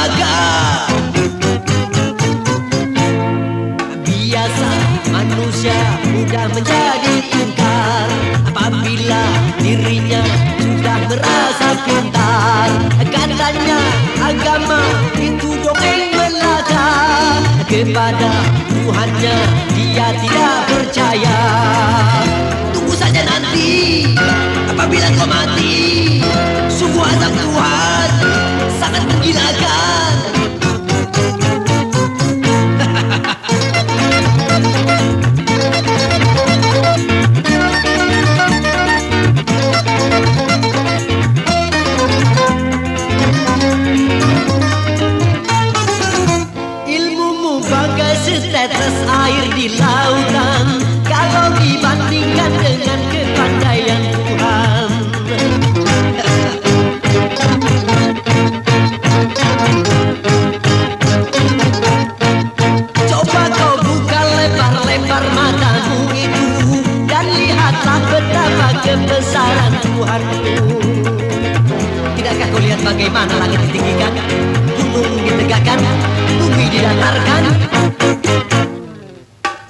baga Biasa manusia mudah menjadi ingkar. Apabila dirinya sudah merasa pintar Katanya agama itu dongeng belaka. Kepada Tuhannya dia tidak percaya. Tunggu saja nanti Apabila kau mati Menggilakan Ilmumu bagai setetes air di lautan. Kalau kebesaran Tuhanmu Tidakkah kau lihat bagaimana langit ditinggikan? Gunung ditegakkan Bumi didatarkan.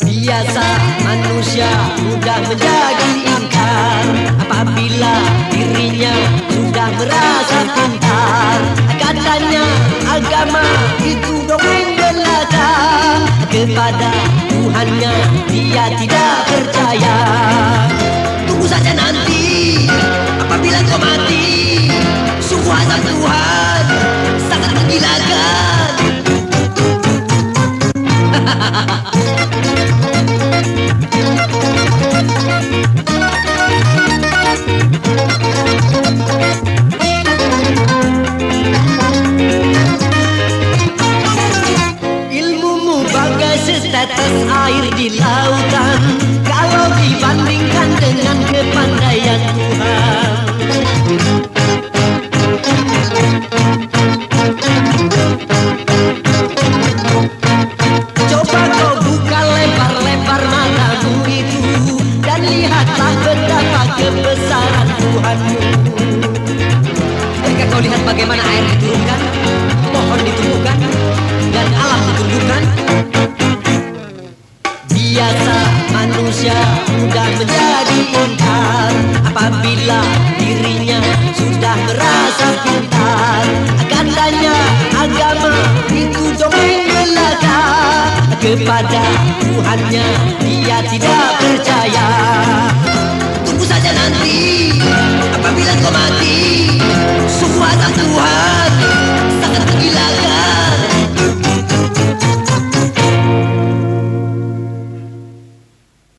Biasa manusia mudah menjadi ingkar. Apabila dirinya sudah merasa pintar Katanya agama itu dongeng belaka. Kepada Tuhannya dia tidak percaya saja nanti. Apabila kau mati Sungguh azab Tuhan. Sangat menggilakan Ilmumu bagai setetes air di lautan. Kalau dibandingkan dengan Tuhanmu. Jika kau lihat bagaimana air diturunkan Pohon ditumbuhkan Dan alam ditundukkan Biasa manusia mudah menjadi ingkar. Apabila dirinya sudah merasa pintar Katanya agama itu dongeng belaka Kepada Tuhannya dia tidak percaya